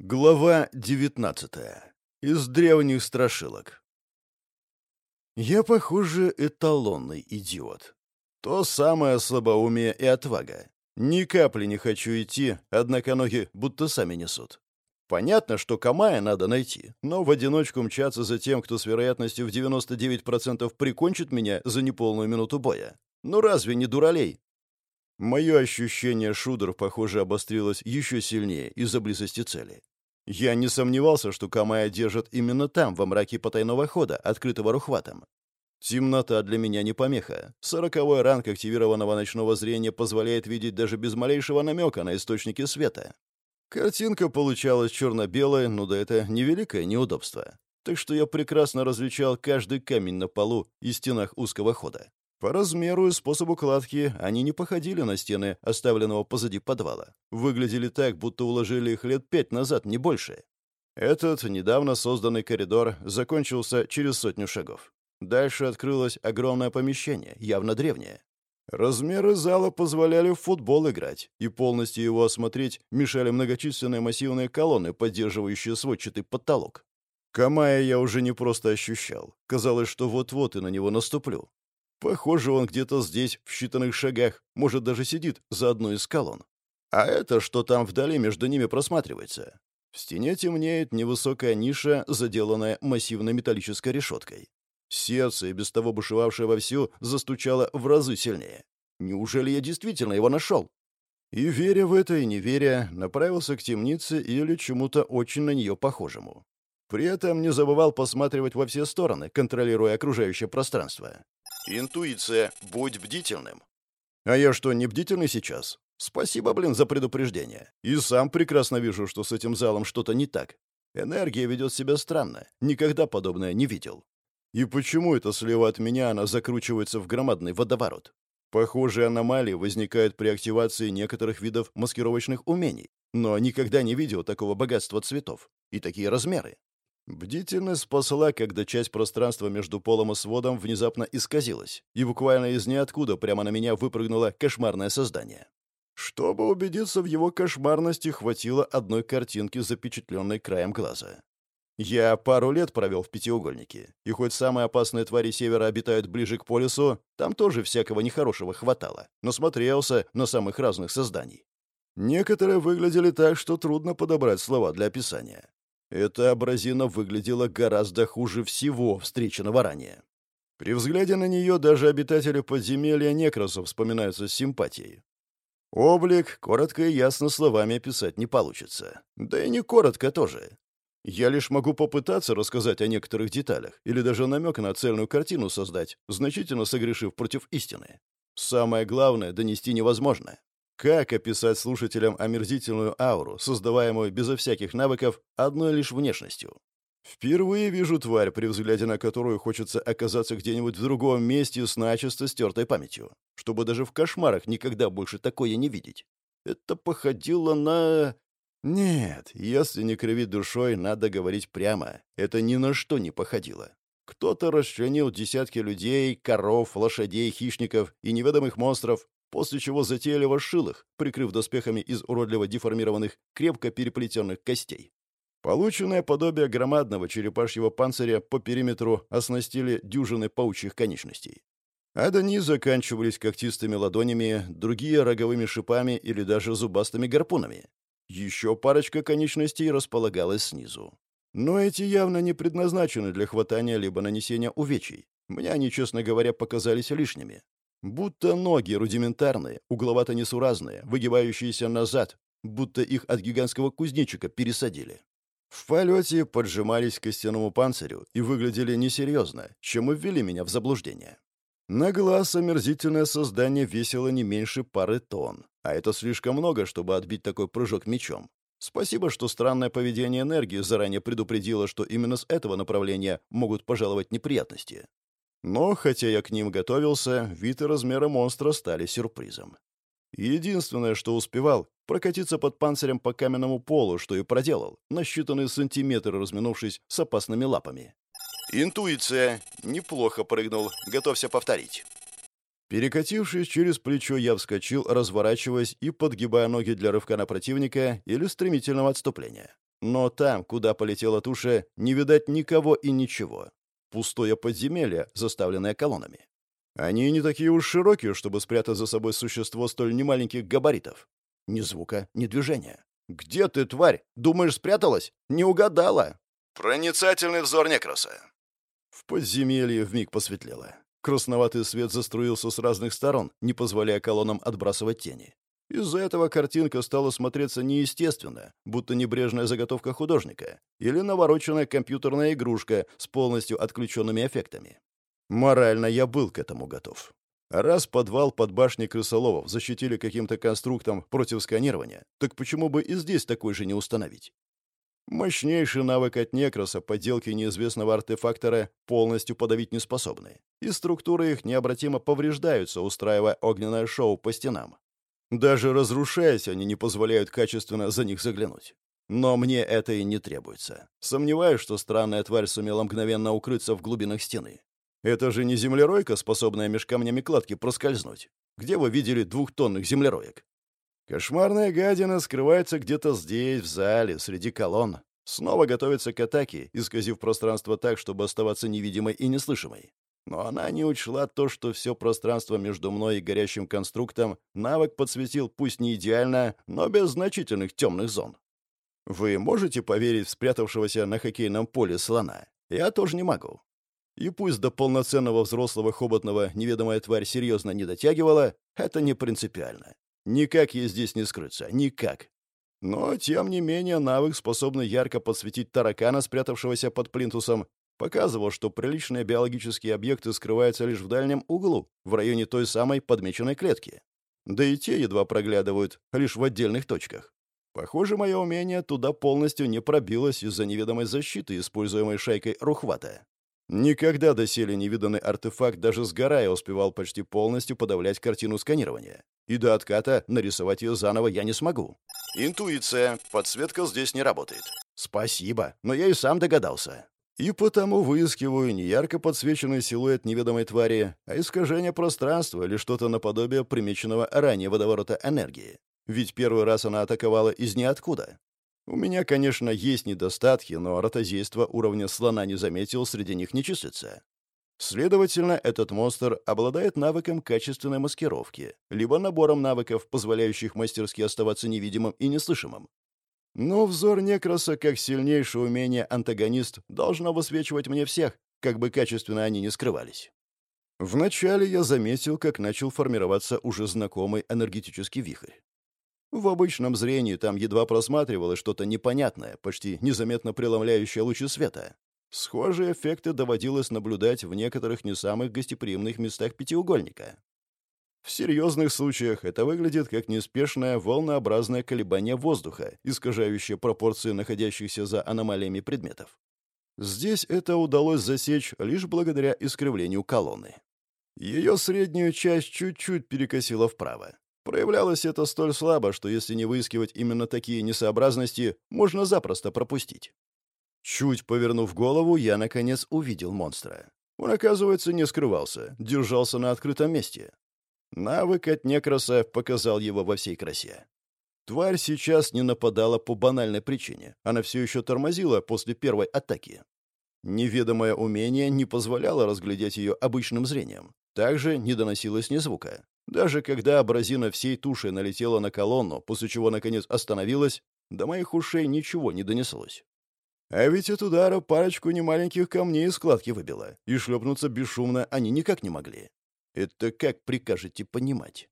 Глава 19. Из древних страшилок. Я, похоже, эталонный идиот. То самое слабоумие и отвага. Ни капли не хочу идти, однако ноги будто сами несут. Понятно, что Камая надо найти, но в одиночку мчаться за тем, кто с вероятностью в 99% прикончит меня за неполную минуту боя. Ну разве не дуралей? Мое ощущение шудер, похоже, обострилось еще сильнее из-за близости цели. Я не сомневался, что Камая держит именно там, во мраке потайного хода, открытого рухватом. Темнота для меня не помеха. Сороковой ранг активированного ночного зрения позволяет видеть даже без малейшего намека на источники света. Картинка получалась черно-белой, но да это невеликое неудобство. Так что я прекрасно различал каждый камень на полу и стенах узкого хода. По размеру и способу кладки они не походили на стены, оставленного позади подвала. Выглядели так, будто уложили их лет пять назад, не больше. Этот недавно созданный коридор закончился через сотню шагов. Дальше открылось огромное помещение, явно древнее. Размеры зала позволяли в футбол играть, и полностью его осмотреть мешали многочисленные массивные колонны, поддерживающие сводчатый потолок. Камая я уже не просто ощущал. Казалось, что вот-вот и на него наступлю. Похоже, он где-то здесь, в считанных шагах, может, даже сидит за одной из колонн. А это, что там вдали между ними просматривается? В стене темнеет невысокая ниша, заделанная массивной металлической решеткой. Сердце, без того бушевавшее вовсю, застучало в разы сильнее. Неужели я действительно его нашел? И, веря в это и не веря, направился к темнице или чему-то очень на нее похожему. При этом не забывал посматривать во все стороны, контролируя окружающее пространство. Интуиция. Будь бдительным. А я что, не бдительный сейчас? Спасибо, блин, за предупреждение. И сам прекрасно вижу, что с этим залом что-то не так. Энергия ведет себя странно. Никогда подобное не видел. И почему это слева от меня она закручивается в громадный водоворот? Похожие аномалии возникают при активации некоторых видов маскировочных умений, но никогда не видел такого богатства цветов и такие размеры. Бдительность спасла, когда часть пространства между полом и сводом внезапно исказилась, и буквально из ниоткуда прямо на меня выпрыгнуло кошмарное создание. Чтобы убедиться в его кошмарности, хватило одной картинки, запечатленной краем глаза. Я пару лет провел в пятиугольнике, и хоть самые опасные твари Севера обитают ближе к полюсу, там тоже всякого нехорошего хватало, но смотрелся на самых разных созданий. Некоторые выглядели так, что трудно подобрать слова для описания. Эта абразина выглядела гораздо хуже всего встреченного ранее. При взгляде на нее даже обитатели подземелья некросов вспоминаются с симпатией. Облик коротко и ясно словами описать не получится. Да и не коротко тоже. Я лишь могу попытаться рассказать о некоторых деталях или даже намек на цельную картину создать, значительно согрешив против истины. Самое главное — донести невозможно. Как описать слушателям омерзительную ауру, создаваемую безо всяких навыков одной лишь внешностью? Впервые вижу тварь, при взгляде на которую хочется оказаться где-нибудь в другом месте с начисто стертой памятью, чтобы даже в кошмарах никогда больше такое не видеть. Это походило на... Нет, если не кривить душой, надо говорить прямо. Это ни на что не походило. Кто-то расчленил десятки людей, коров, лошадей, хищников и неведомых монстров, после чего затейливо шил их, прикрыв доспехами из уродливо деформированных, крепко переплетенных костей. Полученное подобие громадного черепашьего панциря по периметру оснастили дюжины паучьих конечностей. Одни заканчивались когтистыми ладонями, другие — роговыми шипами или даже зубастыми гарпунами. Еще парочка конечностей располагалась снизу. Но эти явно не предназначены для хватания либо нанесения увечий. Мне они, честно говоря, показались лишними. Будто ноги рудиментарные, угловато-несуразные, выгибающиеся назад, будто их от гигантского кузнечика пересадили. В полете поджимались к костяному панцирю и выглядели несерьезно, чем и ввели меня в заблуждение. На глаз омерзительное создание весило не меньше пары тонн, а это слишком много, чтобы отбить такой прыжок мечом. Спасибо, что странное поведение энергии заранее предупредило, что именно с этого направления могут пожаловать неприятности. Но, хотя я к ним готовился, вид и размеры монстра стали сюрпризом. Единственное, что успевал, прокатиться под панцирем по каменному полу, что и проделал, на считанные сантиметры разминувшись с опасными лапами. «Интуиция. Неплохо прыгнул. Готовься повторить». Перекатившись через плечо, я вскочил, разворачиваясь и подгибая ноги для рывка на противника или стремительного отступления. Но там, куда полетела туша, не видать никого и ничего. Пустое подземелье, заставленное колоннами. Они не такие уж широкие, чтобы спрятать за собой существо столь немаленьких габаритов. Ни звука, ни движения. «Где ты, тварь? Думаешь, спряталась? Не угадала!» Проницательный взор Некроса. В подземелье вмиг посветлело. Красноватый свет заструился с разных сторон, не позволяя колоннам отбрасывать тени. Из-за этого картинка стала смотреться неестественно, будто небрежная заготовка художника или навороченная компьютерная игрушка с полностью отключенными эффектами. Морально я был к этому готов. Раз подвал под башней крысоловов защитили каким-то конструктом против сканирования, так почему бы и здесь такой же не установить? Мощнейший навык от некроса подделки неизвестного артефактора полностью подавить не способны, и структуры их необратимо повреждаются, устраивая огненное шоу по стенам. Даже разрушаясь, они не позволяют качественно за них заглянуть. Но мне это и не требуется. Сомневаюсь, что странная тварь сумела мгновенно укрыться в глубинах стены. Это же не землеройка, способная меж камнями кладки проскользнуть. Где вы видели двухтонных землероек? Кошмарная гадина скрывается где-то здесь, в зале, среди колонн. Снова готовится к атаке, исказив пространство так, чтобы оставаться невидимой и неслышимой. Но она не учла то, что все пространство между мной и горящим конструктом навык подсветил пусть не идеально, но без значительных темных зон. Вы можете поверить в спрятавшегося на хоккейном поле слона? Я тоже не могу. И пусть до полноценного взрослого хоботного неведомая тварь серьезно не дотягивала, это не принципиально. Никак ей здесь не скрыться. Никак. Но, тем не менее, навык, способный ярко подсветить таракана, спрятавшегося под плинтусом, показывал, что приличные биологические объекты скрываются лишь в дальнем углу, в районе той самой подмеченной клетки. Да и те едва проглядывают, лишь в отдельных точках. Похоже, мое умение туда полностью не пробилось из-за неведомой защиты, используемой шайкой Рухвата. Никогда доселе невиданный артефакт даже сгорая успевал почти полностью подавлять картину сканирования. И до отката нарисовать ее заново я не смогу. Интуиция. Подсветка здесь не работает. Спасибо, но я и сам догадался. И потому выискиваю не ярко подсвеченный силуэт неведомой твари, а искажение пространства или что-то наподобие примеченного ранее водоворота энергии. Ведь первый раз она атаковала из ниоткуда. У меня, конечно, есть недостатки, но ротозейство уровня слона не заметил, среди них не числится. Следовательно, этот монстр обладает навыком качественной маскировки, либо набором навыков, позволяющих мастерски оставаться невидимым и неслышимым. Но взор Некроса, как сильнейшее умение антагонист, должно высвечивать мне всех, как бы качественно они ни скрывались. Вначале я заметил, как начал формироваться уже знакомый энергетический вихрь. В обычном зрении там едва просматривалось что-то непонятное, почти незаметно преломляющее лучи света. Схожие эффекты доводилось наблюдать в некоторых не самых гостеприимных местах пятиугольника. В серьезных случаях это выглядит как неспешное волнообразное колебание воздуха, искажающее пропорции находящихся за аномалиями предметов. Здесь это удалось засечь лишь благодаря искривлению колонны. Ее среднюю часть чуть-чуть перекосило вправо. Проявлялось это столь слабо, что если не выискивать именно такие несообразности, можно запросто пропустить. Чуть повернув голову, я, наконец, увидел монстра. Он, оказывается, не скрывался, держался на открытом месте. Навык от некроса показал его во всей красе. Тварь сейчас не нападала по банальной причине. Она все еще тормозила после первой атаки. Неведомое умение не позволяло разглядеть ее обычным зрением. Также не доносилось ни звука. Даже когда абразина всей тушей налетела на колонну, после чего, наконец, остановилась, до моих ушей ничего не донеслось. А ведь от удара парочку немаленьких камней из складки выбило, и шлепнуться бесшумно они никак не могли. Это как прикажете понимать?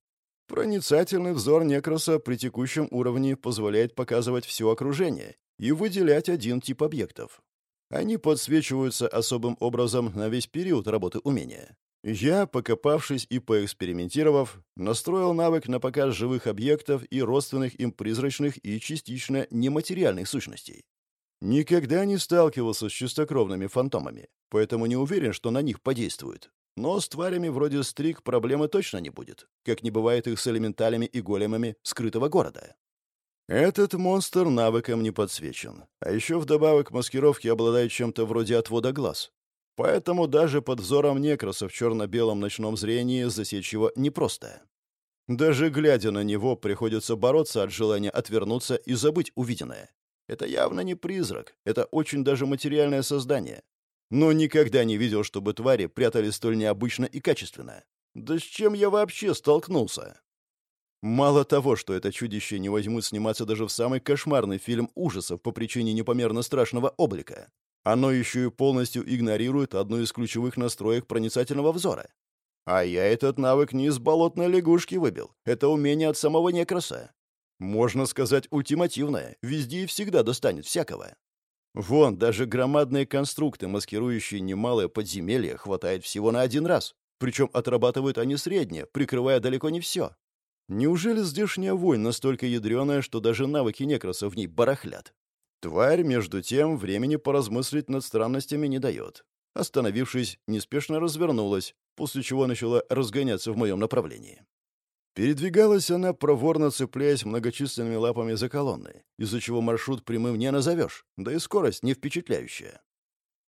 Проницательный взор некроса при текущем уровне позволяет показывать все окружение и выделять один тип объектов. Они подсвечиваются особым образом на весь период работы умения. Я, покопавшись и поэкспериментировав, настроил навык на показ живых объектов и родственных им призрачных и частично нематериальных сущностей. Никогда не сталкивался с чистокровными фантомами, поэтому не уверен, что на них подействует. Но с тварями вроде стрик проблемы точно не будет, как не бывает их с элементалями и големами скрытого города. Этот монстр навыком не подсвечен, а еще вдобавок маскировки обладает чем-то вроде отвода глаз, Поэтому даже под взором некроса в черно-белом ночном зрении засечь его непросто. Даже глядя на него, приходится бороться от желания отвернуться и забыть увиденное. Это явно не призрак, это очень даже материальное создание. Но никогда не видел, чтобы твари прятали столь необычно и качественно. Да с чем я вообще столкнулся? Мало того, что это чудище не возьмут сниматься даже в самый кошмарный фильм ужасов по причине непомерно страшного облика, оно еще и полностью игнорирует одну из ключевых настроек проницательного взора. А я этот навык не из болотной лягушки выбил. Это умение от самого некраса. Можно сказать, ультимативное. Везде и всегда достанет всякого. Вон, даже громадные конструкты, маскирующие немалое подземелье, хватает всего на один раз. Причем отрабатывают они среднее, прикрывая далеко не все. Неужели здешняя вонь настолько ядреная, что даже навыки некраса в ней барахлят? Тварь, между тем, времени поразмыслить над странностями не дает. Остановившись, неспешно развернулась, после чего начала разгоняться в моем направлении. Передвигалась она, проворно цепляясь многочисленными лапами за колонны, из-за чего маршрут прямым не назовешь, да и скорость не впечатляющая.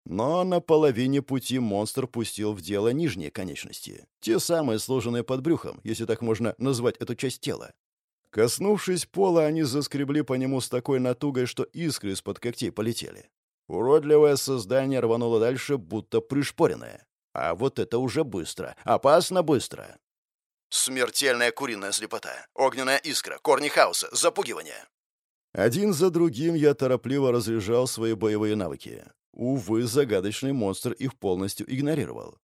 Но на половине пути монстр пустил в дело нижние конечности, те самые сложенные под брюхом, если так можно назвать эту часть тела. Коснувшись пола, они заскребли по нему с такой натугой, что искры из-под когтей полетели. Уродливое создание рвануло дальше, будто пришпоренное. А вот это уже быстро. Опасно быстро. Смертельная куриная слепота. Огненная искра. Корни хаоса. Запугивание. Один за другим я торопливо разряжал свои боевые навыки. Увы, загадочный монстр их полностью игнорировал.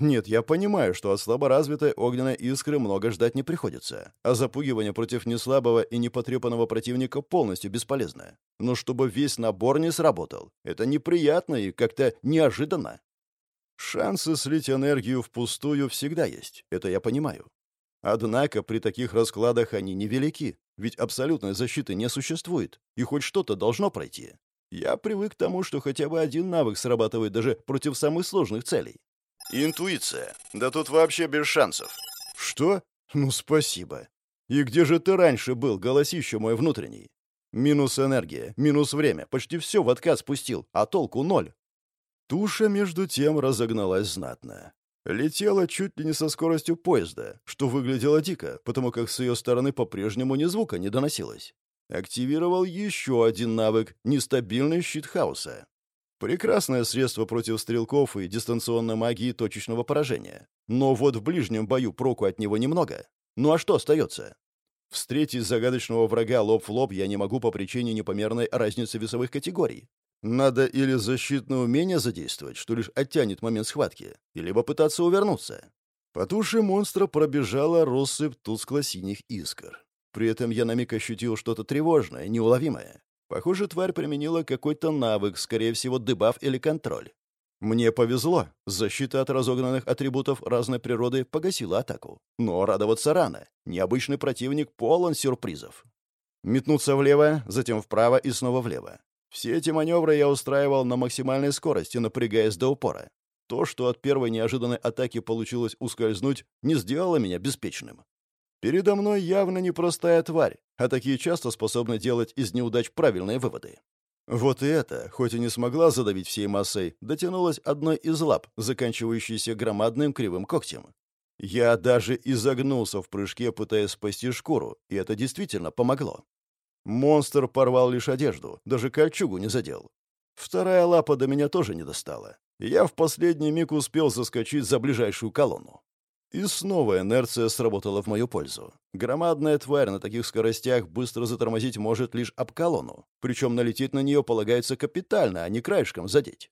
Нет, я понимаю, что от слаборазвитой огненной искры много ждать не приходится, а запугивание против неслабого и непотрепанного противника полностью бесполезно. Но чтобы весь набор не сработал, это неприятно и как-то неожиданно. Шансы слить энергию впустую всегда есть, это я понимаю. Однако при таких раскладах они невелики, ведь абсолютной защиты не существует, и хоть что-то должно пройти. Я привык к тому, что хотя бы один навык срабатывает даже против самых сложных целей. Интуиция. Да тут вообще без шансов. Что? Ну, спасибо. И где же ты раньше был, голосище мой внутренний? Минус энергия, минус время, почти все в отказ спустил, а толку ноль. Туша, между тем, разогналась знатно. Летела чуть ли не со скоростью поезда, что выглядело дико, потому как с ее стороны по-прежнему ни звука не доносилось. Активировал еще один навык — нестабильный щит хаоса. Прекрасное средство против стрелков и дистанционной магии точечного поражения. Но вот в ближнем бою проку от него немного. Ну а что остается? Встретить загадочного врага лоб в лоб я не могу по причине непомерной разницы весовых категорий. Надо или защитное умение задействовать, что лишь оттянет момент схватки, или попытаться увернуться. По туше монстра пробежала россыпь тускло-синих искр. При этом я на миг ощутил что-то тревожное, неуловимое. Похоже, тварь применила какой-то навык, скорее всего, дебаф или контроль. Мне повезло. Защита от разогнанных атрибутов разной природы погасила атаку. Но радоваться рано. Необычный противник полон сюрпризов. Метнуться влево, затем вправо и снова влево. Все эти маневры я устраивал на максимальной скорости, напрягаясь до упора. То, что от первой неожиданной атаки получилось ускользнуть, не сделало меня беспечным. Передо мной явно непростая тварь, а такие часто способны делать из неудач правильные выводы. Вот и это, хоть и не смогла задавить всей массой, дотянулась одной из лап, заканчивающейся громадным кривым когтем. Я даже изогнулся в прыжке, пытаясь спасти шкуру, и это действительно помогло. Монстр порвал лишь одежду, даже кольчугу не задел. Вторая лапа до меня тоже не достала. Я в последний миг успел заскочить за ближайшую колонну. И снова инерция сработала в мою пользу. Громадная тварь на таких скоростях быстро затормозить может лишь об колонну, причем налететь на нее полагается капитально, а не краешком задеть.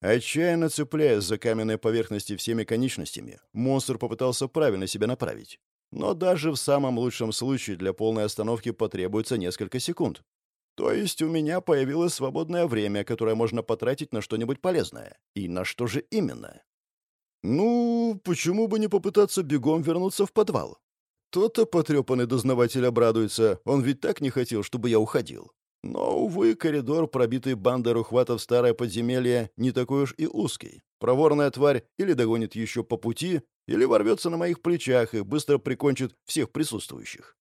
Отчаянно цепляясь за каменные поверхности всеми конечностями, монстр попытался правильно себя направить. Но даже в самом лучшем случае для полной остановки потребуется несколько секунд. То есть у меня появилось свободное время, которое можно потратить на что-нибудь полезное. И на что же именно? Ну, почему бы не попытаться бегом вернуться в подвал? То-то потрепанный дознаватель обрадуется, он ведь так не хотел, чтобы я уходил. Но, увы, коридор, пробитый бандой рухватов старое подземелье, не такой уж и узкий. Проворная тварь или догонит еще по пути, или ворвется на моих плечах и быстро прикончит всех присутствующих.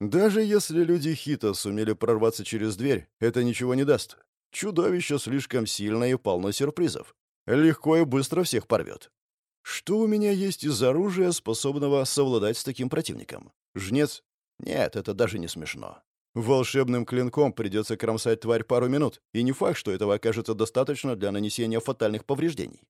Даже если люди Хита сумели прорваться через дверь, это ничего не даст. Чудовище слишком сильное и полно сюрпризов. Легко и быстро всех порвет. Что у меня есть из оружия, способного совладать с таким противником? Жнец? Нет, это даже не смешно. Волшебным клинком придется кромсать тварь пару минут, и не факт, что этого окажется достаточно для нанесения фатальных повреждений.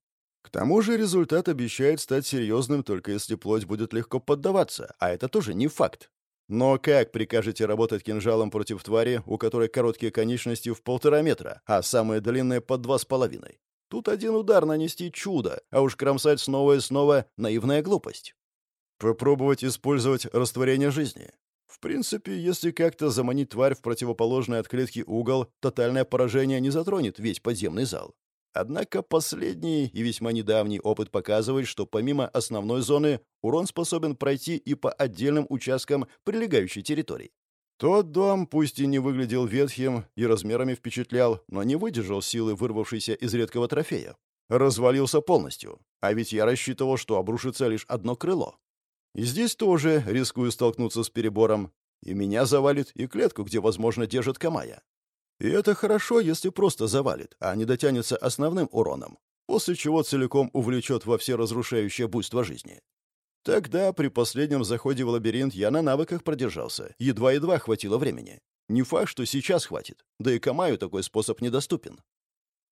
К тому же результат обещает стать серьезным, только если плоть будет легко поддаваться, а это тоже не факт. Но как прикажете работать кинжалом против твари, у которой короткие конечности в полтора метра, а самые длинные под два с половиной? Тут один удар нанести чудо, а уж кромсать снова и снова — наивная глупость. Попробовать использовать растворение жизни. В принципе, если как-то заманить тварь в противоположный от клетки угол, тотальное поражение не затронет весь подземный зал. Однако последний и весьма недавний опыт показывает, что помимо основной зоны урон способен пройти и по отдельным участкам прилегающей территории. Тот дом, пусть и не выглядел ветхим и размерами впечатлял, но не выдержал силы вырвавшейся из редкого трофея. Развалился полностью. А ведь я рассчитывал, что обрушится лишь одно крыло. И здесь тоже рискую столкнуться с перебором. И меня завалит, и клетку, где, возможно, держит Камая. И это хорошо, если просто завалит, а не дотянется основным уроном, после чего целиком увлечет во все разрушающее буйство жизни. Тогда, при последнем заходе в лабиринт, я на навыках продержался. Едва-едва хватило времени. Не факт, что сейчас хватит. Да и Камаю такой способ недоступен.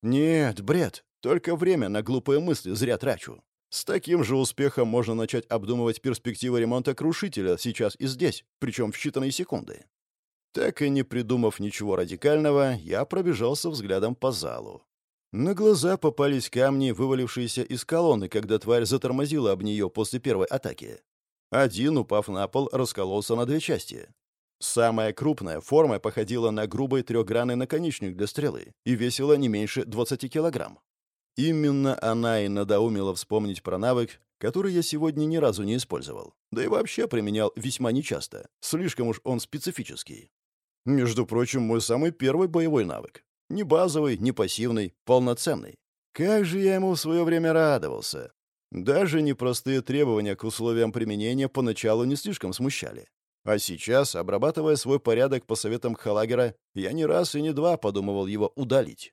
Нет, бред. Только время на глупые мысли зря трачу. С таким же успехом можно начать обдумывать перспективы ремонта крушителя сейчас и здесь, причем в считанные секунды. Так и не придумав ничего радикального, я пробежался взглядом по залу. На глаза попались камни, вывалившиеся из колонны, когда тварь затормозила об нее после первой атаки. Один, упав на пол, раскололся на две части. Самая крупная форма походила на грубый трехгранный наконечник для стрелы и весила не меньше 20 килограмм. Именно она и надоумила вспомнить про навык, который я сегодня ни разу не использовал. Да и вообще применял весьма нечасто. Слишком уж он специфический. Между прочим, мой самый первый боевой навык. Не базовый, не пассивный, полноценный. Как же я ему в свое время радовался. Даже непростые требования к условиям применения поначалу не слишком смущали. А сейчас, обрабатывая свой порядок по советам Халагера, я не раз и не два подумывал его удалить.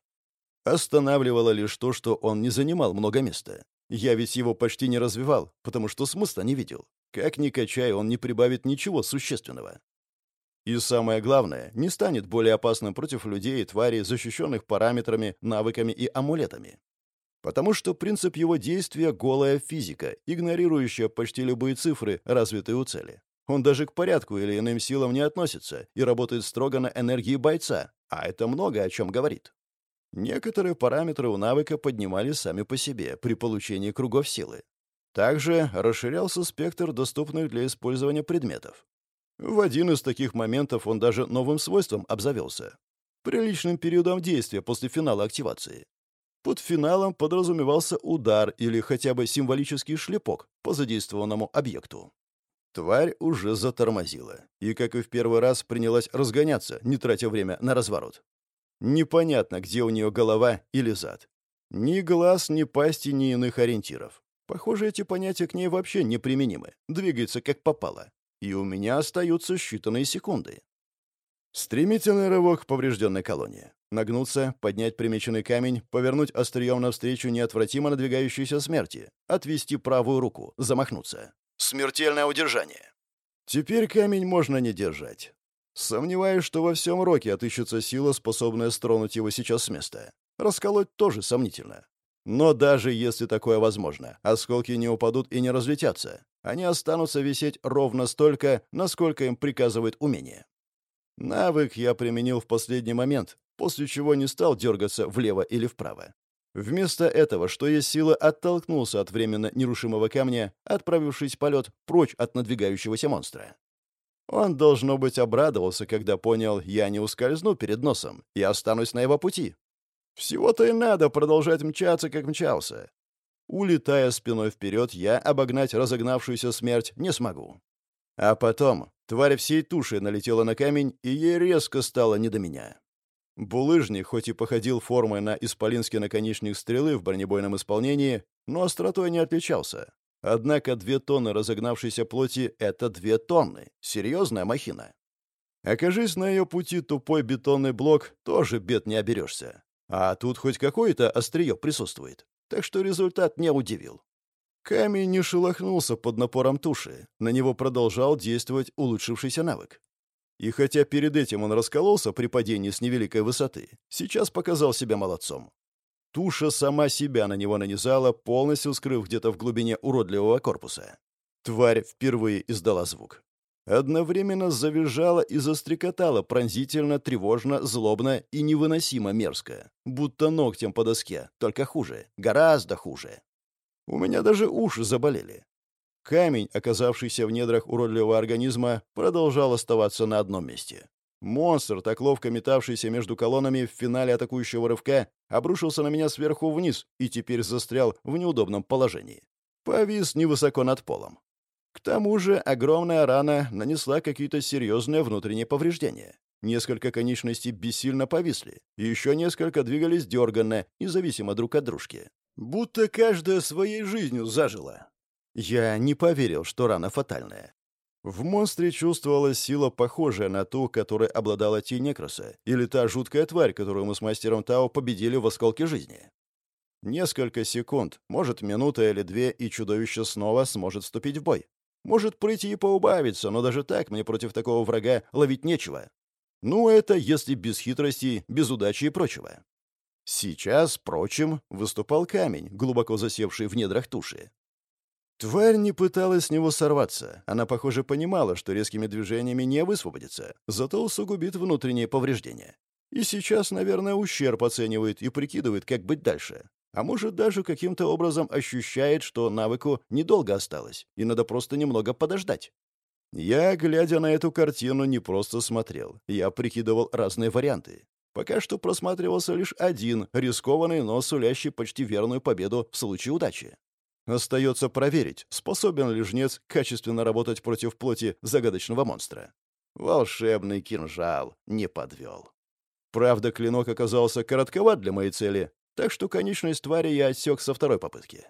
Останавливало лишь то, что он не занимал много места. Я ведь его почти не развивал, потому что смысла не видел. Как ни качай, он не прибавит ничего существенного. И самое главное, не станет более опасным против людей и тварей, защищенных параметрами, навыками и амулетами. Потому что принцип его действия — голая физика, игнорирующая почти любые цифры, развитые у цели. Он даже к порядку или иным силам не относится и работает строго на энергии бойца, а это много о чем говорит. Некоторые параметры у навыка поднимались сами по себе при получении кругов силы. Также расширялся спектр доступных для использования предметов. В один из таких моментов он даже новым свойством обзавелся. Приличным периодом действия после финала активации. Под финалом подразумевался удар или хотя бы символический шлепок по задействованному объекту. Тварь уже затормозила и, как и в первый раз, принялась разгоняться, не тратя время на разворот. Непонятно, где у нее голова или зад. Ни глаз, ни пасти, ни иных ориентиров. Похоже, эти понятия к ней вообще неприменимы. Двигается как попало и у меня остаются считанные секунды. Стремительный рывок поврежденной колонии. Нагнуться, поднять примеченный камень, повернуть острием навстречу неотвратимо надвигающейся смерти, отвести правую руку, замахнуться. Смертельное удержание. Теперь камень можно не держать. Сомневаюсь, что во всем роке отыщется сила, способная стронуть его сейчас с места. Расколоть тоже сомнительно. Но даже если такое возможно, осколки не упадут и не разлетятся. Они останутся висеть ровно столько, насколько им приказывает умение. Навык я применил в последний момент, после чего не стал дергаться влево или вправо. Вместо этого, что есть сила, оттолкнулся от временно нерушимого камня, отправившись в полет прочь от надвигающегося монстра. Он, должно быть, обрадовался, когда понял, я не ускользну перед носом, я останусь на его пути. Всего-то и надо продолжать мчаться, как мчался. Улетая спиной вперед, я обогнать разогнавшуюся смерть не смогу. А потом тварь всей туши налетела на камень, и ей резко стало не до меня. Булыжник, хоть и походил формой на исполинский наконечник стрелы в бронебойном исполнении, но остротой не отличался. Однако две тонны разогнавшейся плоти — это две тонны. Серьезная махина. Окажись на ее пути тупой бетонный блок, тоже бед не оберешься. А тут хоть какое-то острие присутствует. Так что результат не удивил. Камень не шелохнулся под напором туши. На него продолжал действовать улучшившийся навык. И хотя перед этим он раскололся при падении с невеликой высоты, сейчас показал себя молодцом. Туша сама себя на него нанизала, полностью скрыв где-то в глубине уродливого корпуса. Тварь впервые издала звук. Одновременно завизжала и застрекотала пронзительно, тревожно, злобно и невыносимо мерзко. Будто ногтем по доске, только хуже, гораздо хуже. У меня даже уши заболели. Камень, оказавшийся в недрах уродливого организма, продолжал оставаться на одном месте. Монстр, так ловко метавшийся между колоннами в финале атакующего рывка, обрушился на меня сверху вниз и теперь застрял в неудобном положении. Повис невысоко над полом. К тому же огромная рана нанесла какие-то серьезные внутренние повреждения. Несколько конечностей бессильно повисли, еще несколько двигались дерганно, независимо друг от дружки. Будто каждая своей жизнью зажила. Я не поверил, что рана фатальная. В монстре чувствовалась сила, похожая на ту, которой обладала тень Некроса, или та жуткая тварь, которую мы с мастером Тао победили в осколке жизни. Несколько секунд, может, минута или две, и чудовище снова сможет вступить в бой. Может пройти и поубавиться, но даже так мне против такого врага ловить нечего. Ну, это если без хитрости, без удачи и прочего. Сейчас, впрочем, выступал камень, глубоко засевший в недрах туши. Тварь не пыталась с него сорваться. Она, похоже, понимала, что резкими движениями не высвободится, зато усугубит внутренние повреждения. И сейчас, наверное, ущерб оценивает и прикидывает, как быть дальше. А может, даже каким-то образом ощущает, что навыку недолго осталось, и надо просто немного подождать. Я, глядя на эту картину, не просто смотрел. Я прикидывал разные варианты. Пока что просматривался лишь один, рискованный, но сулящий почти верную победу в случае удачи. Остается проверить, способен ли жнец качественно работать против плоти загадочного монстра. Волшебный кинжал не подвел. Правда, клинок оказался коротковат для моей цели, так что конечность твари я отсек со второй попытки.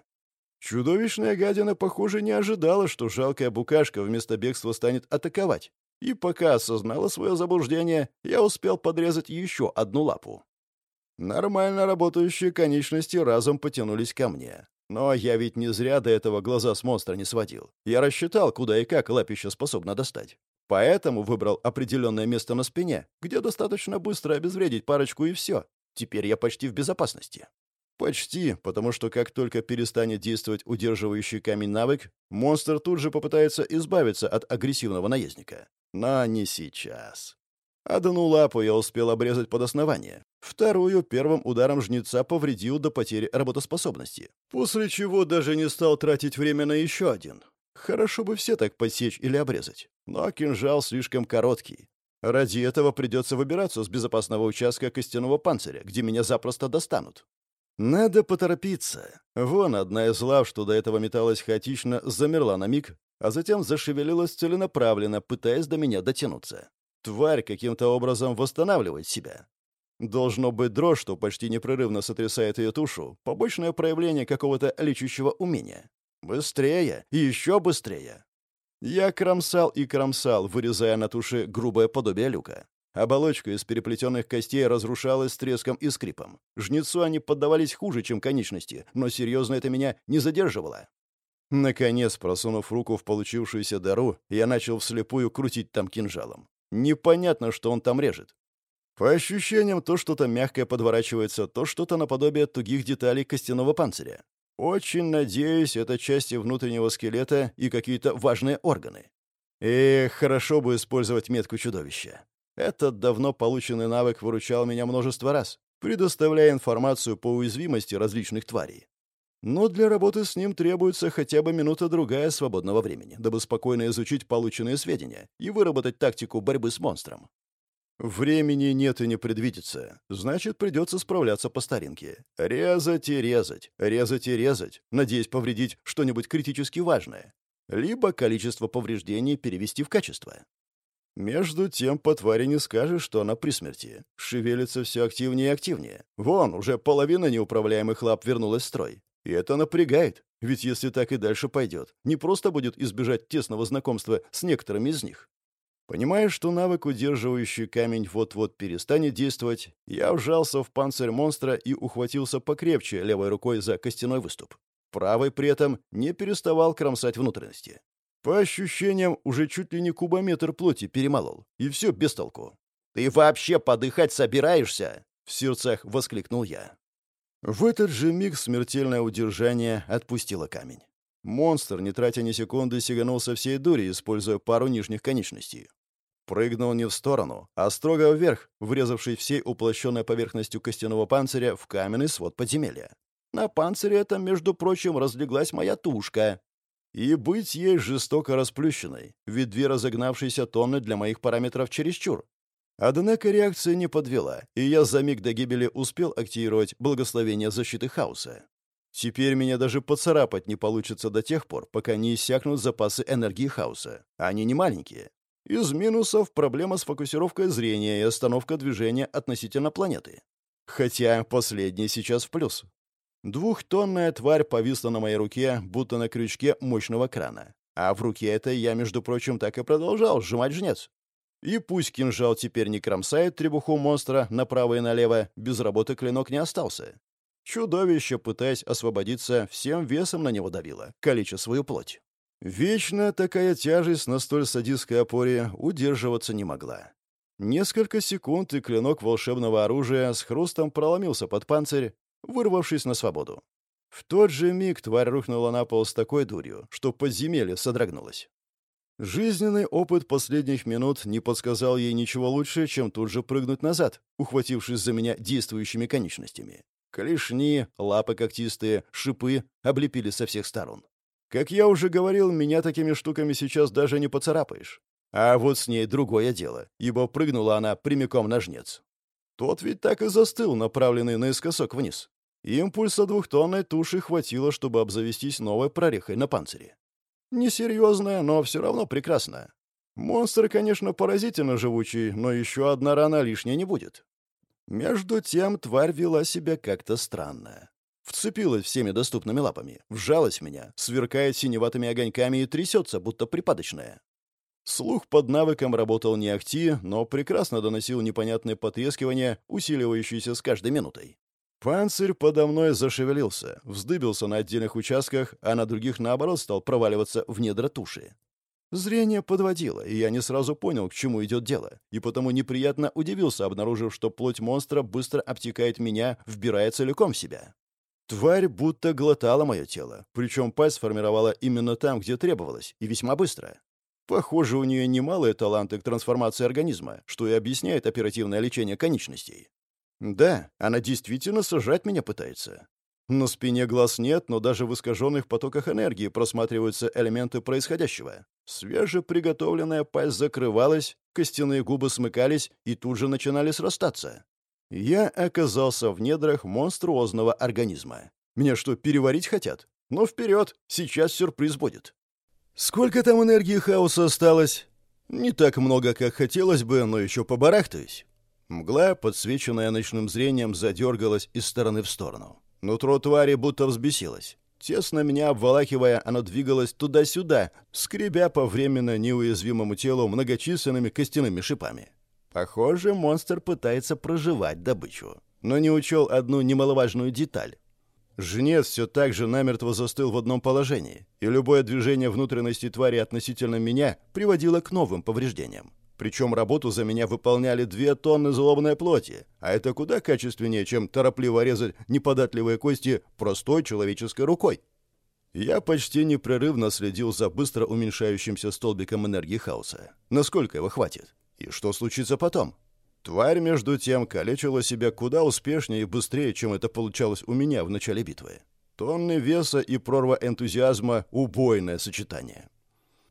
Чудовищная гадина, похоже, не ожидала, что жалкая букашка вместо бегства станет атаковать. И пока осознала свое заблуждение, я успел подрезать еще одну лапу. Нормально работающие конечности разом потянулись ко мне. Но я ведь не зря до этого глаза с монстра не сводил. Я рассчитал, куда и как лапища способна достать. Поэтому выбрал определенное место на спине, где достаточно быстро обезвредить парочку и все. Теперь я почти в безопасности. Почти, потому что как только перестанет действовать удерживающий камень навык, монстр тут же попытается избавиться от агрессивного наездника. Но не сейчас. Одну лапу я успел обрезать под основание. Вторую первым ударом жнеца повредил до потери работоспособности. После чего даже не стал тратить время на еще один. Хорошо бы все так посечь или обрезать. Но кинжал слишком короткий. Ради этого придется выбираться с безопасного участка костяного панциря, где меня запросто достанут. Надо поторопиться. Вон одна из лав, что до этого металась хаотично, замерла на миг, а затем зашевелилась целенаправленно, пытаясь до меня дотянуться. Тварь каким-то образом восстанавливает себя. Должно быть дрожь, что почти непрерывно сотрясает ее тушу, побочное проявление какого-то лечащего умения. Быстрее! Еще быстрее! Я кромсал и кромсал, вырезая на туше грубое подобие люка. Оболочка из переплетенных костей разрушалась с треском и скрипом. Жнецу они поддавались хуже, чем конечности, но серьезно это меня не задерживало. Наконец, просунув руку в получившуюся дыру, я начал вслепую крутить там кинжалом. Непонятно, что он там режет. По ощущениям, то что-то мягкое подворачивается, то что-то наподобие тугих деталей костяного панциря. Очень надеюсь, это части внутреннего скелета и какие-то важные органы. Эх, хорошо бы использовать метку чудовища. Этот давно полученный навык выручал меня множество раз, предоставляя информацию по уязвимости различных тварей. Но для работы с ним требуется хотя бы минута-другая свободного времени, дабы спокойно изучить полученные сведения и выработать тактику борьбы с монстром. Времени нет и не предвидится. Значит, придется справляться по старинке. Резать и резать, резать и резать, надеясь повредить что-нибудь критически важное. Либо количество повреждений перевести в качество. Между тем, по твари не скажешь, что она при смерти. Шевелится все активнее и активнее. Вон, уже половина неуправляемых лап вернулась в строй. И это напрягает, ведь если так и дальше пойдет, не просто будет избежать тесного знакомства с некоторыми из них, Понимая, что навык, удерживающий камень, вот-вот перестанет действовать, я вжался в панцирь монстра и ухватился покрепче левой рукой за костяной выступ. Правой при этом не переставал кромсать внутренности. По ощущениям, уже чуть ли не кубометр плоти перемолол. И все без толку. «Ты вообще подыхать собираешься?» — в сердцах воскликнул я. В этот же миг смертельное удержание отпустило камень. Монстр, не тратя ни секунды, сиганул со всей дури, используя пару нижних конечностей. Прыгнул не в сторону, а строго вверх, врезавшись всей уплощенной поверхностью костяного панциря в каменный свод подземелья. На панцире этом, между прочим, разлеглась моя тушка. И быть ей жестоко расплющенной, ведь две разогнавшиеся тонны для моих параметров чересчур. Однако реакция не подвела, и я за миг до гибели успел активировать благословение защиты хаоса. Теперь меня даже поцарапать не получится до тех пор, пока не иссякнут запасы энергии хаоса. Они не маленькие. Из минусов проблема с фокусировкой зрения и остановка движения относительно планеты. Хотя последний сейчас в плюс. Двухтонная тварь повисла на моей руке, будто на крючке мощного крана. А в руке этой я, между прочим, так и продолжал сжимать жнец. И пусть кинжал теперь не кромсает требуху монстра направо и налево, без работы клинок не остался. Чудовище, пытаясь освободиться, всем весом на него давило, калеча свою плоть. Вечно такая тяжесть на столь садистской опоре удерживаться не могла. Несколько секунд, и клинок волшебного оружия с хрустом проломился под панцирь, вырвавшись на свободу. В тот же миг тварь рухнула на пол с такой дурью, что подземелье содрогнулось. Жизненный опыт последних минут не подсказал ей ничего лучше, чем тут же прыгнуть назад, ухватившись за меня действующими конечностями. Клешни, лапы когтистые, шипы облепили со всех сторон. Как я уже говорил, меня такими штуками сейчас даже не поцарапаешь. А вот с ней другое дело, ибо прыгнула она прямиком на жнец. Тот ведь так и застыл, направленный наискосок вниз. Импульса двухтонной туши хватило, чтобы обзавестись новой прорехой на панцире. Несерьезная, но все равно прекрасная. Монстр, конечно, поразительно живучий, но еще одна рана лишняя не будет. Между тем тварь вела себя как-то странно. Вцепилась всеми доступными лапами, вжалась в меня, сверкает синеватыми огоньками и трясется, будто припадочная. Слух под навыком работал не ахти, но прекрасно доносил непонятное потрескивание, усиливающееся с каждой минутой. Панцирь подо мной зашевелился, вздыбился на отдельных участках, а на других, наоборот, стал проваливаться в недра туши. Зрение подводило, и я не сразу понял, к чему идет дело, и потому неприятно удивился, обнаружив, что плоть монстра быстро обтекает меня, вбирая целиком в себя. Тварь будто глотала мое тело, причем пасть сформировала именно там, где требовалось, и весьма быстро. Похоже, у нее немалые таланты к трансформации организма, что и объясняет оперативное лечение конечностей. Да, она действительно сажать меня пытается. На спине глаз нет, но даже в искаженных потоках энергии просматриваются элементы происходящего. Свежеприготовленная пасть закрывалась, костяные губы смыкались и тут же начинали срастаться. Я оказался в недрах монструозного организма. Меня что, переварить хотят? Ну, вперед, сейчас сюрприз будет. Сколько там энергии хаоса осталось? Не так много, как хотелось бы, но еще побарахтаюсь. Мгла, подсвеченная ночным зрением, задергалась из стороны в сторону. Нутро твари будто взбесилось. Тесно меня обволакивая, оно двигалось туда-сюда, скребя по временно неуязвимому телу многочисленными костяными шипами. Похоже, монстр пытается проживать добычу. Но не учел одну немаловажную деталь. Жнец все так же намертво застыл в одном положении, и любое движение внутренности твари относительно меня приводило к новым повреждениям. Причем работу за меня выполняли две тонны злобной плоти, а это куда качественнее, чем торопливо резать неподатливые кости простой человеческой рукой. Я почти непрерывно следил за быстро уменьшающимся столбиком энергии хаоса. Насколько его хватит? И что случится потом? Тварь, между тем, калечила себя куда успешнее и быстрее, чем это получалось у меня в начале битвы. Тонны веса и прорва энтузиазма — убойное сочетание.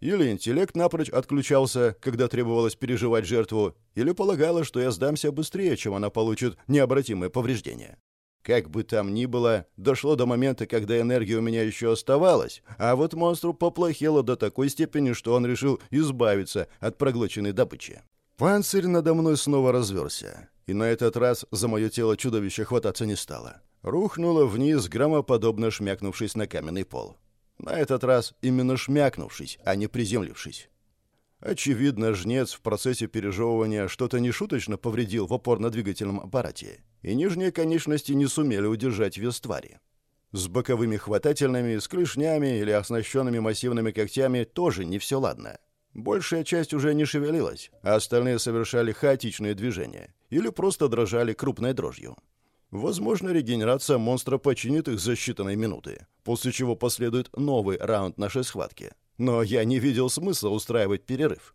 Или интеллект напрочь отключался, когда требовалось переживать жертву, или полагала, что я сдамся быстрее, чем она получит необратимое повреждение. Как бы там ни было, дошло до момента, когда энергия у меня еще оставалась, а вот монстру поплохело до такой степени, что он решил избавиться от проглоченной добычи. Панцирь надо мной снова разверся, и на этот раз за мое тело чудовище хвататься не стало. Рухнуло вниз, громоподобно шмякнувшись на каменный пол. На этот раз именно шмякнувшись, а не приземлившись. Очевидно, жнец в процессе пережевывания что-то нешуточно повредил в опорно-двигательном аппарате, и нижние конечности не сумели удержать вес твари. С боковыми хватательными, с клешнями или оснащенными массивными когтями тоже не все ладно. Большая часть уже не шевелилась, а остальные совершали хаотичные движения или просто дрожали крупной дрожью. Возможно, регенерация монстра починит их за считанные минуты, после чего последует новый раунд нашей схватки. Но я не видел смысла устраивать перерыв.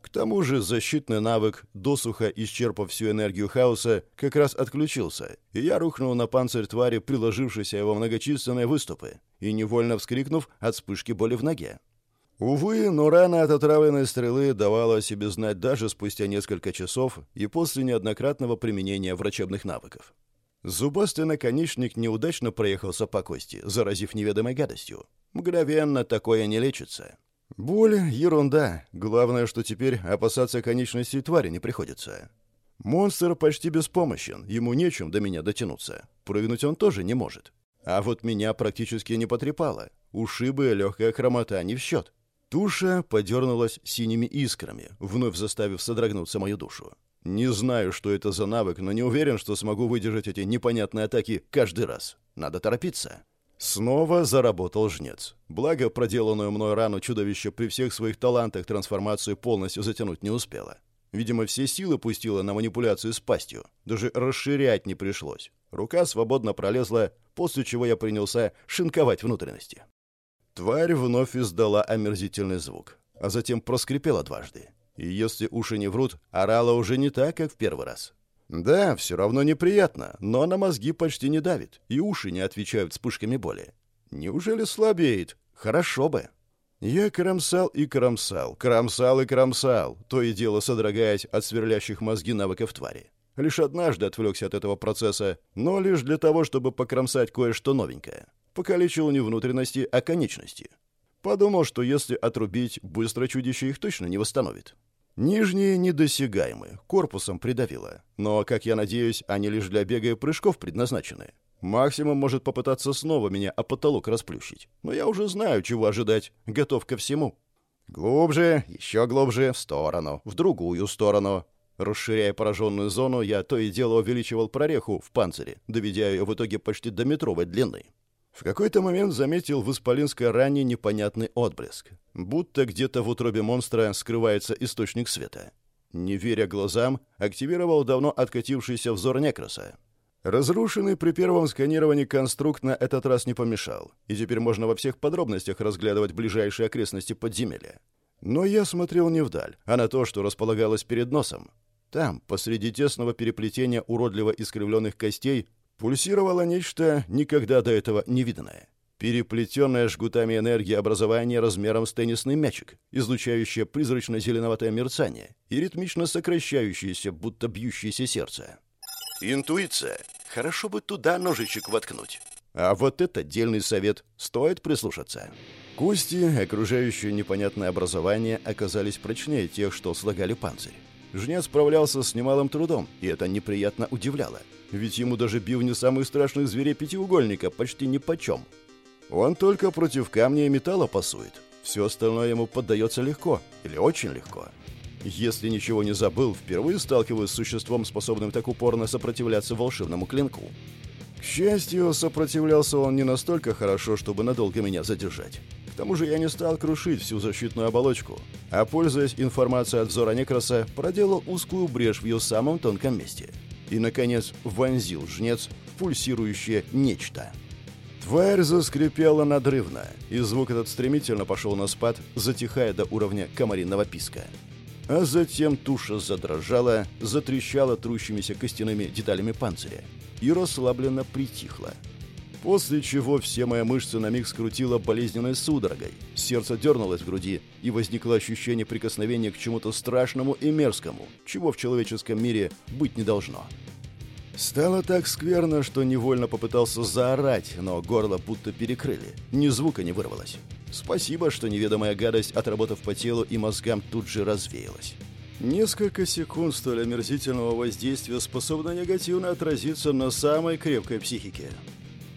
К тому же защитный навык, досуха исчерпав всю энергию хаоса, как раз отключился, и я рухнул на панцирь твари, приложившейся его многочисленные выступы, и невольно вскрикнув от вспышки боли в ноге. Увы, но рана от отравленной стрелы давала о себе знать даже спустя несколько часов и после неоднократного применения врачебных навыков. Зубастый наконечник неудачно проехался по кости, заразив неведомой гадостью. Мгновенно такое не лечится. Боль — ерунда. Главное, что теперь опасаться конечностей твари не приходится. Монстр почти беспомощен, ему нечем до меня дотянуться. Прыгнуть он тоже не может. А вот меня практически не потрепало. Ушибы и легкая хромота не в счет. Туша подернулась синими искрами, вновь заставив содрогнуться мою душу. Не знаю, что это за навык, но не уверен, что смогу выдержать эти непонятные атаки каждый раз. Надо торопиться. Снова заработал жнец. Благо, проделанную мной рану чудовище при всех своих талантах трансформацию полностью затянуть не успело. Видимо, все силы пустило на манипуляцию с пастью. Даже расширять не пришлось. Рука свободно пролезла, после чего я принялся шинковать внутренности. Тварь вновь издала омерзительный звук, а затем проскрипела дважды. И если уши не врут, орала уже не так, как в первый раз. Да, все равно неприятно, но на мозги почти не давит, и уши не отвечают вспышками боли. Неужели слабеет? Хорошо бы. Я кромсал и кромсал, кромсал и кромсал, то и дело содрогаясь от сверлящих мозги навыков твари. Лишь однажды отвлекся от этого процесса, но лишь для того, чтобы покромсать кое-что новенькое. Покалечил не внутренности, а конечности. Подумал, что если отрубить, быстро чудище их точно не восстановит. Нижние недосягаемы, корпусом придавило. Но, как я надеюсь, они лишь для бега и прыжков предназначены. Максимум может попытаться снова меня о потолок расплющить. Но я уже знаю, чего ожидать, готов ко всему. Глубже, еще глубже, в сторону, в другую сторону. Расширяя пораженную зону, я то и дело увеличивал прореху в панцире, доведя ее в итоге почти до метровой длины. В какой-то момент заметил в исполинской ране непонятный отблеск. Будто где-то в утробе монстра скрывается источник света. Не веря глазам, активировал давно откатившийся взор некроса. Разрушенный при первом сканировании конструкт на этот раз не помешал, и теперь можно во всех подробностях разглядывать ближайшие окрестности подземелья. Но я смотрел не вдаль, а на то, что располагалось перед носом. Там, посреди тесного переплетения уродливо искривленных костей, пульсировало нечто никогда до этого не виданное. Переплетенное жгутами энергии образование размером с теннисный мячик, излучающее призрачно-зеленоватое мерцание и ритмично сокращающееся, будто бьющееся сердце. Интуиция. Хорошо бы туда ножичек воткнуть. А вот это дельный совет. Стоит прислушаться. Кости, окружающие непонятное образование, оказались прочнее тех, что слагали панцирь. Жнец справлялся с немалым трудом, и это неприятно удивляло. Ведь ему даже бивни самых страшных зверей пятиугольника почти нипочем. Он только против камня и металла пасует. Все остальное ему поддается легко, или очень легко. Если ничего не забыл, впервые сталкиваюсь с существом, способным так упорно сопротивляться волшебному клинку. К счастью, сопротивлялся он не настолько хорошо, чтобы надолго меня задержать. К тому же я не стал крушить всю защитную оболочку, а, пользуясь информацией от взора Некроса, проделал узкую брешь в ее самом тонком месте – и, наконец, вонзил жнец в пульсирующее нечто. Тварь заскрипела надрывно, и звук этот стремительно пошел на спад, затихая до уровня комаринного писка. А затем туша задрожала, затрещала трущимися костяными деталями панциря и расслабленно притихла. После чего все мои мышцы на миг скрутило болезненной судорогой. Сердце дернулось в груди, и возникло ощущение прикосновения к чему-то страшному и мерзкому, чего в человеческом мире быть не должно. Стало так скверно, что невольно попытался заорать, но горло будто перекрыли. Ни звука не вырвалось. Спасибо, что неведомая гадость, отработав по телу и мозгам, тут же развеялась. Несколько секунд столь омерзительного воздействия способно негативно отразиться на самой крепкой психике.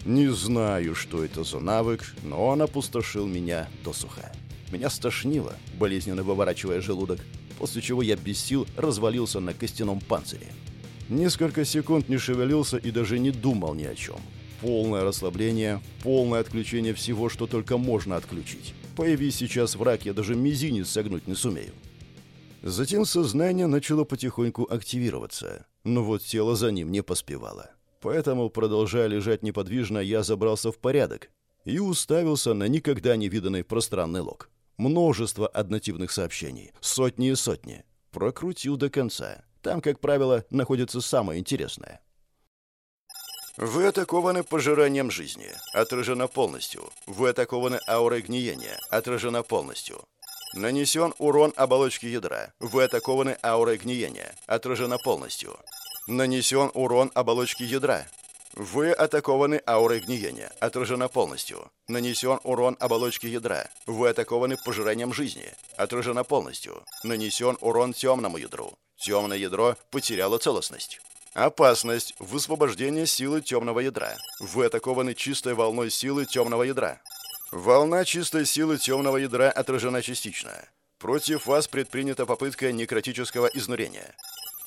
Не знаю, что это за навык, но он опустошил меня досуха. Меня стошнило, болезненно выворачивая желудок, после чего я без сил развалился на костяном панцире. Несколько секунд не шевелился и даже не думал ни о чем. Полное расслабление, полное отключение всего, что только можно отключить. Появись сейчас враг, я даже мизинец согнуть не сумею. Затем сознание начало потихоньку активироваться, но вот тело за ним не поспевало. Поэтому, продолжая лежать неподвижно, я забрался в порядок и уставился на никогда не виданный пространный лог. Множество однотипных сообщений, сотни и сотни. Прокрутил до конца. Там, как правило, находится самое интересное. Вы атакованы пожиранием жизни. Отражено полностью. Вы атакованы аурой гниения. Отражено полностью. Нанесен урон оболочке ядра. Вы атакованы аурой гниения. Отражено полностью. Нанесен урон оболочке ядра. Вы атакованы аурой гниения. Отражено полностью. Нанесен урон оболочке ядра. Вы атакованы пожиранием жизни. Отражено полностью. Нанесен урон темному ядру. Темное ядро потеряло целостность. Опасность. Высвобождение силы темного ядра. Вы атакованы чистой волной силы темного ядра. Волна чистой силы темного ядра отражена частично. Против вас предпринята попытка некротического изнурения.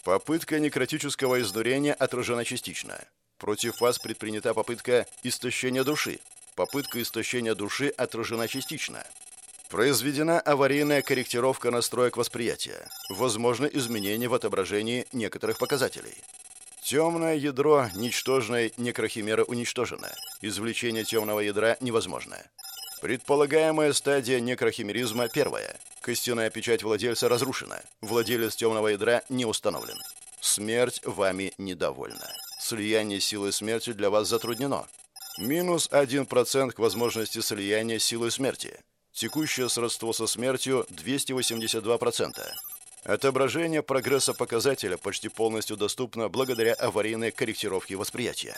Попытка некротического изнурения отражена частично. Против вас предпринята попытка истощения души. Попытка истощения души отражена частично. Произведена аварийная корректировка настроек восприятия. Возможно изменение в отображении некоторых показателей. Темное ядро ничтожной некрохимеры уничтожено. Извлечение темного ядра невозможно. Предполагаемая стадия некрохимеризма первая. Костяная печать владельца разрушена. Владелец темного ядра не установлен. Смерть вами недовольна. Слияние силы смерти для вас затруднено. Минус 1% к возможности слияния силы смерти. Текущее сродство со смертью 282%. Отображение прогресса показателя почти полностью доступно благодаря аварийной корректировке восприятия.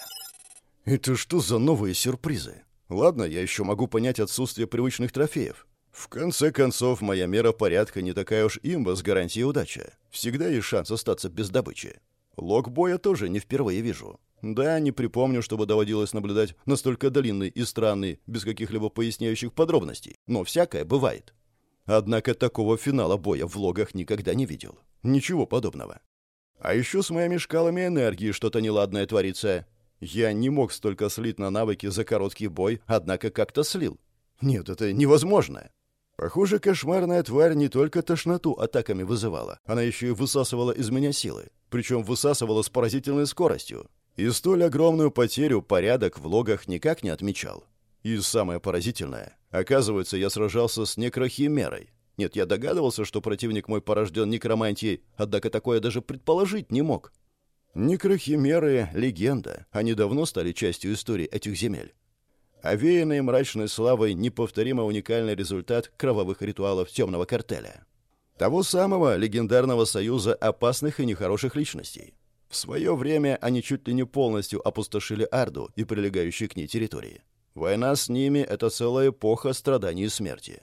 Это что за новые сюрпризы? Ладно, я еще могу понять отсутствие привычных трофеев. В конце концов, моя мера порядка не такая уж имба с гарантией удачи. Всегда есть шанс остаться без добычи. Лог боя тоже не впервые вижу. Да, не припомню, чтобы доводилось наблюдать настолько длинный и странный, без каких-либо поясняющих подробностей. Но всякое бывает. Однако такого финала боя в логах никогда не видел. Ничего подобного. А еще с моими шкалами энергии что-то неладное творится. Я не мог столько слить на навыки за короткий бой, однако как-то слил. Нет, это невозможно. Похоже, кошмарная тварь не только тошноту атаками вызывала, она еще и высасывала из меня силы. Причем высасывала с поразительной скоростью. И столь огромную потерю порядок в логах никак не отмечал. И самое поразительное, оказывается, я сражался с некрохимерой. Нет, я догадывался, что противник мой порожден некромантией, однако такое даже предположить не мог. Некрохимеры — легенда. Они давно стали частью истории этих земель. Овеянный мрачной славой неповторимо уникальный результат кровавых ритуалов темного картеля. Того самого легендарного союза опасных и нехороших личностей. В свое время они чуть ли не полностью опустошили Арду и прилегающие к ней территории. Война с ними — это целая эпоха страданий и смерти.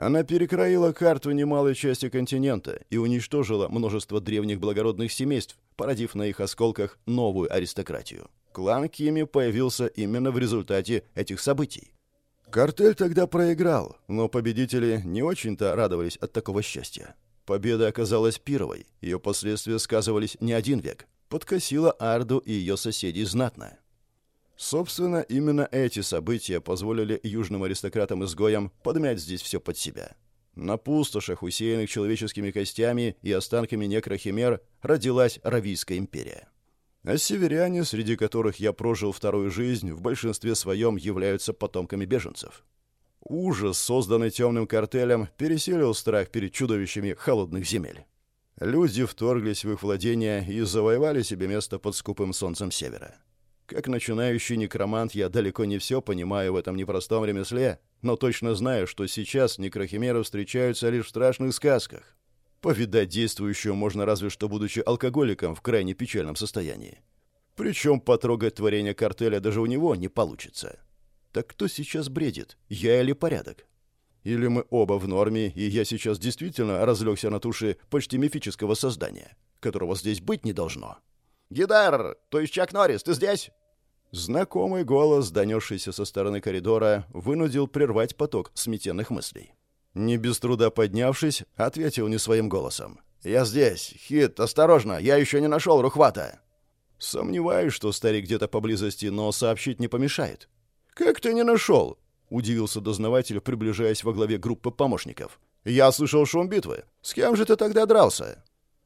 Она перекроила карту немалой части континента и уничтожила множество древних благородных семейств, породив на их осколках новую аристократию. Клан Кими появился именно в результате этих событий. Картель тогда проиграл, но победители не очень-то радовались от такого счастья. Победа оказалась пировой, ее последствия сказывались не один век. Подкосила Арду и ее соседей знатно. Собственно, именно эти события позволили южным аристократам-изгоям подмять здесь все под себя. На пустошах, усеянных человеческими костями и останками некрохимер, родилась Равийская империя. А северяне, среди которых я прожил вторую жизнь, в большинстве своем являются потомками беженцев. Ужас, созданный темным картелем, переселил страх перед чудовищами холодных земель. Люди вторглись в их владения и завоевали себе место под скупым солнцем севера. Как начинающий некромант я далеко не все понимаю в этом непростом ремесле, но точно знаю, что сейчас некрохимеры встречаются лишь в страшных сказках. Повидать действующую можно разве что будучи алкоголиком в крайне печальном состоянии. Причем потрогать творение картеля даже у него не получится. Так кто сейчас бредит, я или порядок? Или мы оба в норме, и я сейчас действительно разлегся на туше почти мифического создания, которого здесь быть не должно? «Гидар, то есть Чак Норрис, ты здесь?» Знакомый голос, донесшийся со стороны коридора, вынудил прервать поток сметенных мыслей. Не без труда поднявшись, ответил не своим голосом. «Я здесь. Хит, осторожно, я еще не нашел Рухвата». Сомневаюсь, что старик где-то поблизости, но сообщить не помешает. «Как ты не нашел?» — удивился дознаватель, приближаясь во главе группы помощников. «Я слышал шум битвы. С кем же ты тогда дрался?»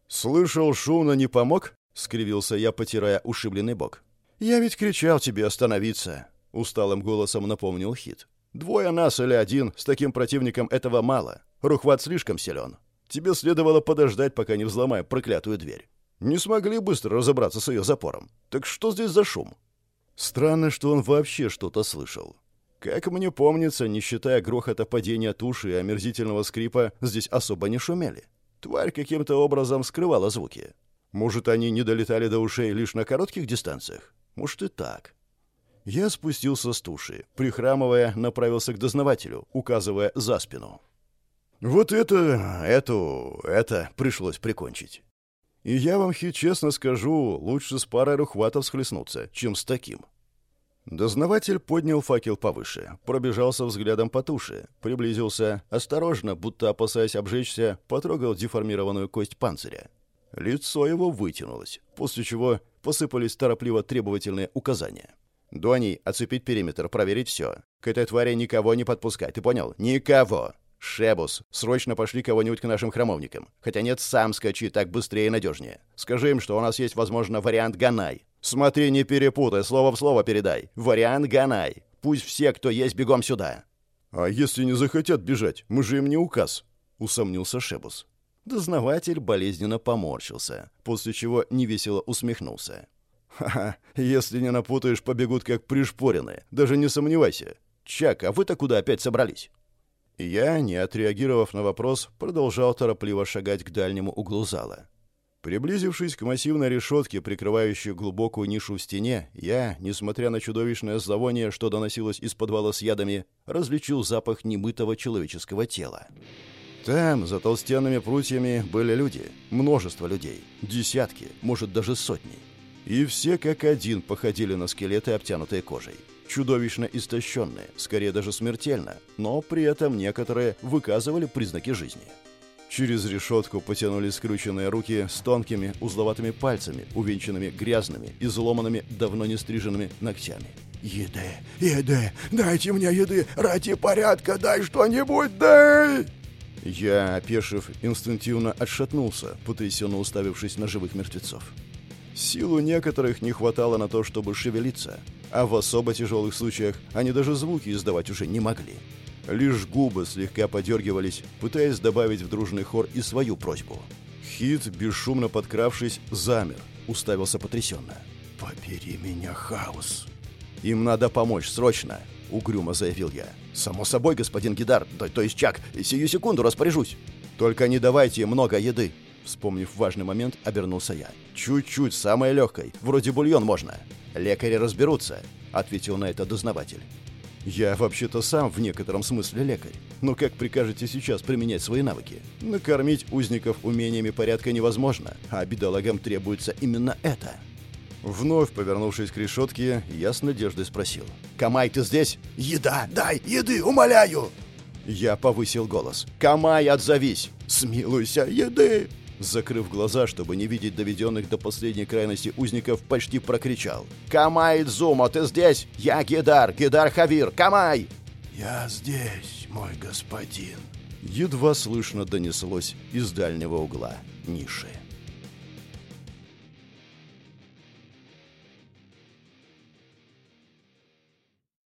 «Слышал шум, но не помог?» — скривился я, потирая ушибленный бок. «Я ведь кричал тебе остановиться», — усталым голосом напомнил Хит. «Двое нас или один, с таким противником этого мало. Рухват слишком силен. Тебе следовало подождать, пока не взломаю проклятую дверь. Не смогли быстро разобраться с ее запором. Так что здесь за шум?» Странно, что он вообще что-то слышал. Как мне помнится, не считая грохота падения туши и омерзительного скрипа, здесь особо не шумели. Тварь каким-то образом скрывала звуки. Может, они не долетали до ушей лишь на коротких дистанциях? Может, и так. Я спустился с туши, прихрамывая, направился к дознавателю, указывая за спину. Вот это, эту, это пришлось прикончить. И я вам, хит, честно скажу, лучше с парой рухватов схлестнуться, чем с таким. Дознаватель поднял факел повыше, пробежался взглядом по туше, приблизился, осторожно, будто опасаясь обжечься, потрогал деформированную кость панциря. Лицо его вытянулось, после чего посыпались торопливо требовательные указания. «Доней, оцепить периметр, проверить все. К этой твари никого не подпускать, ты понял? Никого!» «Шебус, срочно пошли кого-нибудь к нашим храмовникам. Хотя нет, сам скачи, так быстрее и надежнее. Скажи им, что у нас есть, возможно, вариант Ганай. Смотри, не перепутай, слово в слово передай. Вариант Ганай. Пусть все, кто есть, бегом сюда». «А если не захотят бежать? Мы же им не указ», — усомнился Шебус. Дознаватель болезненно поморщился, после чего невесело усмехнулся. «Ха-ха, если не напутаешь, побегут как пришпоренные, даже не сомневайся. Чак, а вы-то куда опять собрались?» Я, не отреагировав на вопрос, продолжал торопливо шагать к дальнему углу зала. Приблизившись к массивной решетке, прикрывающей глубокую нишу в стене, я, несмотря на чудовищное зловоние, что доносилось из подвала с ядами, различил запах немытого человеческого тела. Там, за толстенными прутьями, были люди. Множество людей. Десятки, может, даже сотни. И все как один походили на скелеты, обтянутые кожей чудовищно истощенные, скорее даже смертельно, но при этом некоторые выказывали признаки жизни. Через решетку потянули скрученные руки с тонкими узловатыми пальцами, увенчанными грязными, изломанными, давно не стриженными ногтями. «Еды! Еды! Дайте мне еды! Ради порядка дай что-нибудь, дай!» Я, опешив, инстинктивно отшатнулся, потрясенно уставившись на живых мертвецов. Силу некоторых не хватало на то, чтобы шевелиться, а в особо тяжелых случаях они даже звуки издавать уже не могли. Лишь губы слегка подергивались, пытаясь добавить в дружный хор и свою просьбу. Хит, бесшумно подкравшись, замер, уставился потрясенно. «Побери меня, хаос!» «Им надо помочь, срочно!» — угрюмо заявил я. «Само собой, господин Гидар, то, то есть Чак, сию секунду распоряжусь. Только не давайте много еды!» Вспомнив важный момент, обернулся я. «Чуть-чуть, самое легкой. Вроде бульон можно. Лекари разберутся», — ответил на это дознаватель. «Я вообще-то сам в некотором смысле лекарь. Но как прикажете сейчас применять свои навыки? Накормить узников умениями порядка невозможно, а бедолагам требуется именно это». Вновь повернувшись к решетке, я с надеждой спросил. «Камай, ты здесь?» «Еда! Дай! Еды! Умоляю!» Я повысил голос. «Камай, отзовись!» «Смилуйся! Еды!» Закрыв глаза, чтобы не видеть доведенных до последней крайности узников, почти прокричал. «Камай, Дзумо, ты здесь? Я Гидар, Гидар Хавир, Камай!» «Я здесь, мой господин!» Едва слышно донеслось из дальнего угла ниши.